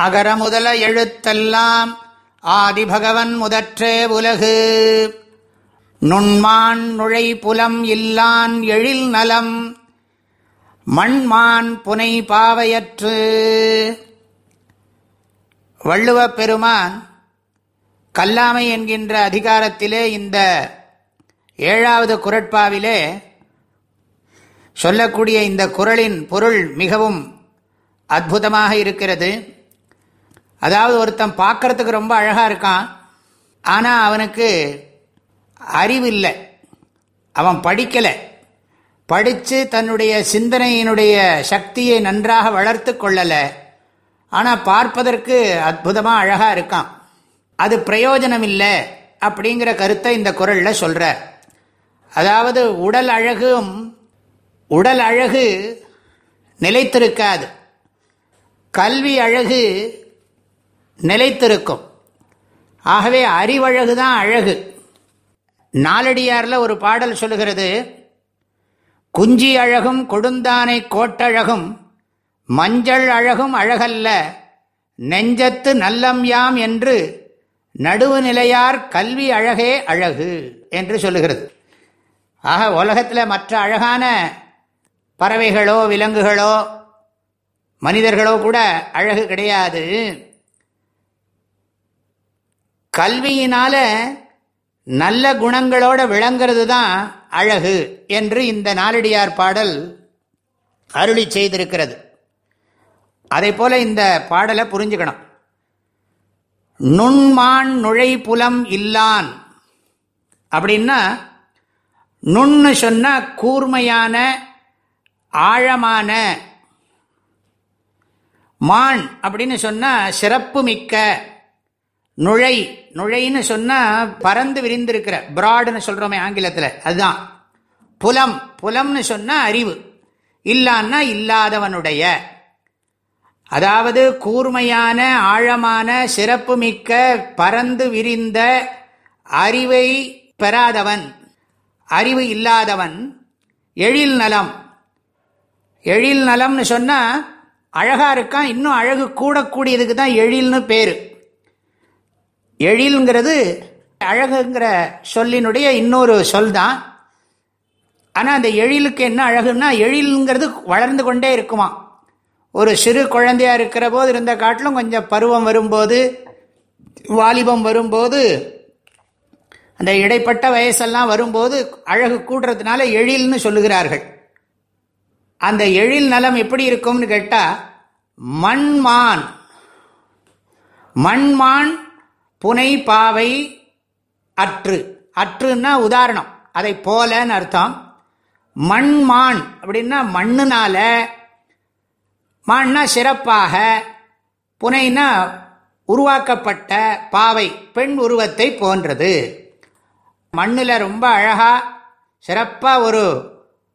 அகர முதல எழுத்தெல்லாம் ஆதிபகவன் முதற்றே உலகு. நுண்மான் நுழை புலம் இல்லான் எழில் நலம் மண்மான் புனை பாவையற்று. வள்ளுவப் பெருமான் கல்லாமை என்கின்ற அதிகாரத்திலே இந்த ஏழாவது குரட்பாவிலே சொல்லக்கூடிய இந்த குரலின் பொருள் மிகவும் அற்புதமாக இருக்கிறது. அதாவது ஒருத்தன் பார்க்கறதுக்கு ரொம்ப அழகாக இருக்கான். ஆனால் அவனுக்கு அறிவு இல்லை அவன் படிக்கலை. படித்து தன்னுடைய சிந்தனையினுடைய சக்தியை நன்றாக வளர்த்து கொள்ளலை. ஆனால் பார்ப்பதற்கு அற்புதமாக அழகாக இருக்கான். அது பிரயோஜனம் இல்லை அப்படிங்கிற கருத்தை இந்த குரலில் சொல்கிறார் அதாவது உடல் அழகும் உடல் அழகு நிலைத்திருக்காது. கல்வி அழகு நிலைத்திருக்கும். ஆகவே அறிவழகு தான் அழகு. நாலடியாரில் ஒரு பாடல் சொல்லுகிறது குஞ்சி அழகும் கொடுந்தானை கோட்டழகும் மஞ்சள் அழகும் அழகல்ல நெஞ்சத்து நல்லம் யாம் என்று நடுவு நிலையார் கல்வி அழகே அழகு என்று சொல்லுகிறது. ஆக உலகத்தில் மற்ற அழகான பறவைகளோ விலங்குகளோ மனிதர்களோ கூட அழகு கிடையாது. கல்வியினால நல்ல குணங்களோட விளங்கிறது தான் அழகு என்று இந்த நாலடியார் பாடல் அருளி செய்திருக்கிறது. அதே போல இந்த பாடலை புரிஞ்சுக்கணும். நுண்மான் நுழை புலம் இல்லான் அப்படின்னா நுண்ணு சொன்னால் கூர்மையான ஆழமான மான் அப்படின்னு சொன்னால் சிறப்பு மிக்க நுழை நுழைன்னு சொன்னால் பறந்து விரிந்திருக்கிற பிராடுன்னு சொல்கிறோமே ஆங்கிலத்தில் அதுதான். புலம் புலம்னு சொன்னால் அறிவு. இல்லான்னா இல்லாதவனுடைய. அதாவது கூர்மையான ஆழமான சிறப்பு மிக்க பறந்து விரிந்த அறிவை பெறாதவன். அறிவு இல்லாதவன் எழில் நலம். எழில் நலம்னு சொன்னால் அழகாக இருக்கான் இன்னும் அழகு கூடக்கூடியதுக்கு தான் எழில்னு பேர். எழில்ங்கிறது அழகுங்கிற சொல்லினுடைய இன்னொரு சொல் தான் ஆனால் அந்த எழிலுக்கு என்ன அழகுன்னா எழில்ங்கிறது வளர்ந்து கொண்டே இருக்குமா ஒரு சிறு குழந்தையாக இருக்கிற போது இருந்த காட்டிலும் கொஞ்சம் பருவம் வரும்போது வாலிபம் வரும்போது அந்த இடைப்பட்ட வயசெல்லாம் வரும்போது அழகு கூடுறதுனால எழில்னு சொல்லுகிறார்கள். அந்த எழில் நலம் எப்படி இருக்கும்னு கேட்டால் மண்மான். மண்மான் புனை பாவை அற்று. அற்றுன்னா உதாரணம். அதை போலன்னு அர்த்தம். மண்மான் அப்படின்னா மண்ணுனால மான்னா சிறப்பாக புனைனா உருவாக்கப்பட்ட பாவை பெண் உருவத்தை போன்றது. மண்ணில் ரொம்ப அழகாக சிறப்பாக ஒரு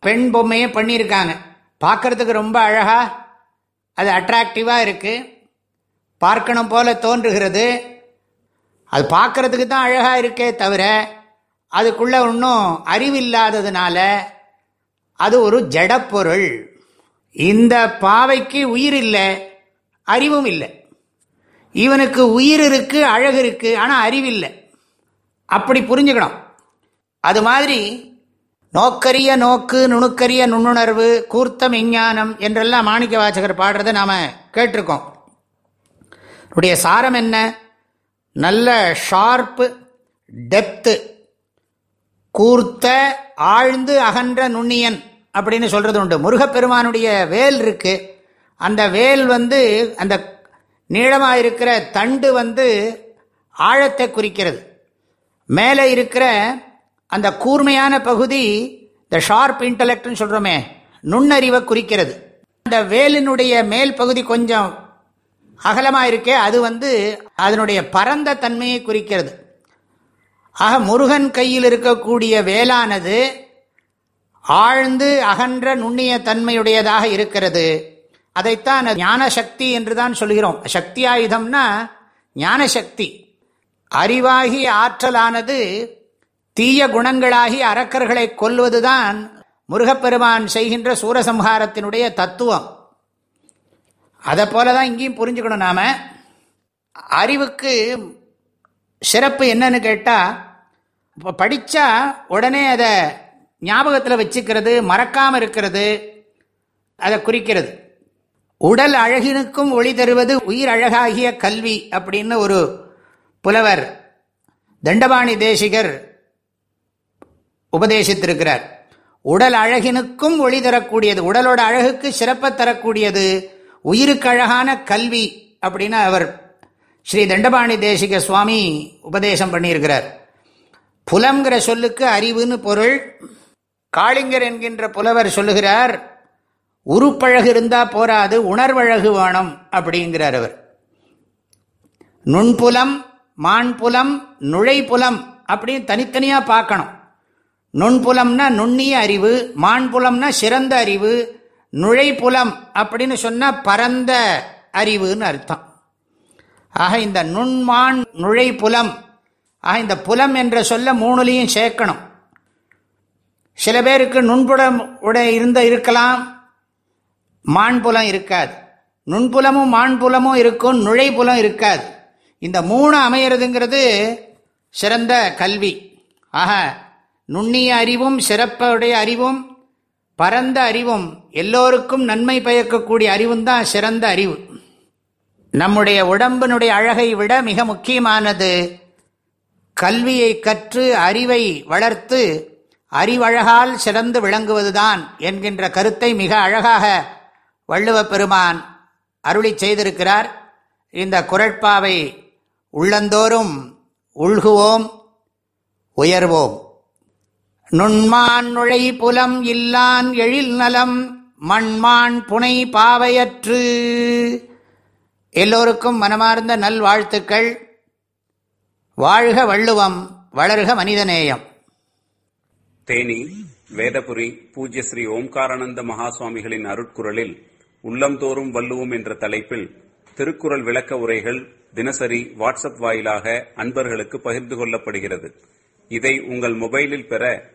பெண் பொம்மையை பண்ணியிருக்காங்க. பார்க்குறதுக்கு ரொம்ப அழகாக அது அட்ராக்டிவாக இருக்குது பார்க்கணும் போல தோன்றுகிறது. அது பார்க்கறதுக்கு தான் அழகாக இருக்கே தவிர அதுக்குள்ள ஒன்றும் அறிவில்லாததுனால அது ஒரு ஜடப்பொருள். இந்த பாவைக்கு உயிர் இல்லை அறிவும் இல்லை. இவனுக்கு உயிர் இருக்கு அழகு இருக்கு ஆனால் அறிவில்லை அப்படி புரிஞ்சுக்கணும். அது மாதிரி நோக்கரிய நோக்கு நுணுக்கரிய நுண்ணுணர்வு கூர்த்தம் விஞ்ஞானம் என்றெல்லாம் மாணிக்க வாசகர் பாடுறதை நாம் கேட்டிருக்கோம். உடைய சாரம் என்ன? நல்ல ஷார்ப்பு டெப்த்து கூர்த்த ஆழ்ந்து அகன்ற நுண்ணியன் அப்படின்னு சொல்கிறது உண்டு. முருகப்பெருமானுடைய வேல் இருக்குது அந்த வேல் வந்து அந்த நீளமாக இருக்கிற தண்டு வந்து ஆழத்தை குறிக்கிறது. மேலே இருக்கிற அந்த கூர்மையான பகுதி இந்த ஷார்ப் இன்டலெக்ட்னு சொல்கிறோமே நுண்ணறிவை குறிக்கிறது. அந்த வேலினுடைய மேல் பகுதி கொஞ்சம் அகலமாக இருக்கே அது வந்து அதனுடைய பரந்த தன்மையை குறிக்கிறது. ஆக முருகன் கையில் இருக்கக்கூடிய வேலானது ஆழ்ந்து அகன்ற நுண்ணிய தன்மையுடையதாக இருக்கிறது. அதைத்தான் ஞான சக்தி என்று தான் சொல்கிறோம். சக்தி ஆயுதம்னா ஞான சக்தி அறிவாகி ஆற்றலானது தீய குணங்களாகி அரக்கர்களை கொல்வதுதான் முருகப்பெருமான் செய்கின்ற சூரசம்ஹாரத்தினுடைய தத்துவம். அதை போல தான் இங்கேயும் புரிஞ்சுக்கணும் நாம். அறிவுக்கு சிறப்பு என்னன்னு கேட்டால் இப்போ படித்தா உடனே அதை ஞாபகத்தில் வச்சுக்கிறது மறக்காமல் இருக்கிறது அதை குறிக்கிறது. உடல் அழகினுக்கும் ஒளி தருவது உயிர் அழகாகிய கல்வி அப்படின்னு ஒரு புலவர் தண்டபாணி தேசிகர் உபதேசித்திருக்கிறார். உடல் அழகினுக்கும் ஒளி தரக்கூடியது உடலோட அழகுக்கு சிறப்பை தரக்கூடியது உயிருக்கு அழகான கல்வி அப்படின்னு அவர் ஸ்ரீ தண்டபாணி தேசிக சுவாமி உபதேசம் பண்ணியிருக்கிறார். புலம்ங்கிற சொல்லுக்கு அறிவுன்னு பொருள் காளிங்கர் என்கின்ற புலவர் சொல்லுகிறார் உருப்பழகு இருந்தால் போராது உணர்வழகு வேணும் அப்படிங்கிறார் அவர். நுண்புலம் மான்புலம் நுழைப்புலம் அப்படின்னு தனித்தனியாக பார்க்கணும். நுண்புலம்னா நுண்ணிய அறிவு மான்புலம்னா சிறந்த அறிவு நுழைப்புலம் அப்படின்னு சொன்னால் பரந்த அறிவுன்னு அர்த்தம். ஆக இந்த நுண்மான் நுழைப்புலம் ஆக இந்த புலம் என்ற சொல்ல மூணுலையும் சேர்க்கணும். சில பேருக்கு நுண்புலம் உடைய இருந்த இருக்கலாம் மான்புலம் இருக்காது. நுண்புலமும் மான்புலமும் இருக்கும் நுழைப்புலம் இருக்காது. இந்த மூணு அமையிறதுங்கிறது சிறந்த கல்வி. ஆக நுண்ணிய அறிவும் சிறப்புடைய அறிவும் பரந்த அறிவும் எல்லோருக்கும் நன்மை பயக்கக்கூடிய அறிவும் தான் சிறந்த அறிவு. நம்முடைய உடம்பினுடைய அழகை விட மிக முக்கியமானது கல்வியை கற்று அறிவை வளர்த்து அறிவழகால் சிறந்து விளங்குவதுதான் என்கின்ற கருத்தை மிக அழகாக வள்ளுவ பெருமான் அருளி செய்திருக்கிறார். இந்த குரட்பாவை உள்ளந்தோறும் உள்குவோம் உயர்வோம். நுண்மான் நுழை புலம் இல்லான் எழில் நலம் மண்மான் புனை பாவையற்று. எல்லோருக்கும் மனமார்ந்த நல்வாழ்த்துக்கள். வாழ்க வள்ளுவம் வளர்க மனிதநேயம். தேனி வேதபுரி பூஜ்ய ஸ்ரீ ஓம்காரானந்த மகாசுவாமிகளின் அருட்குரலில் உள்ளம்தோறும் வள்ளுவோம் என்ற தலைப்பில் திருக்குறள் விளக்க உரைகள் தினசரி வாட்ஸ்அப் வாயிலாக அன்பர்களுக்கு பகிர்ந்து கொள்ளப்படுகிறது. இதை உங்கள் மொபைலில் பெற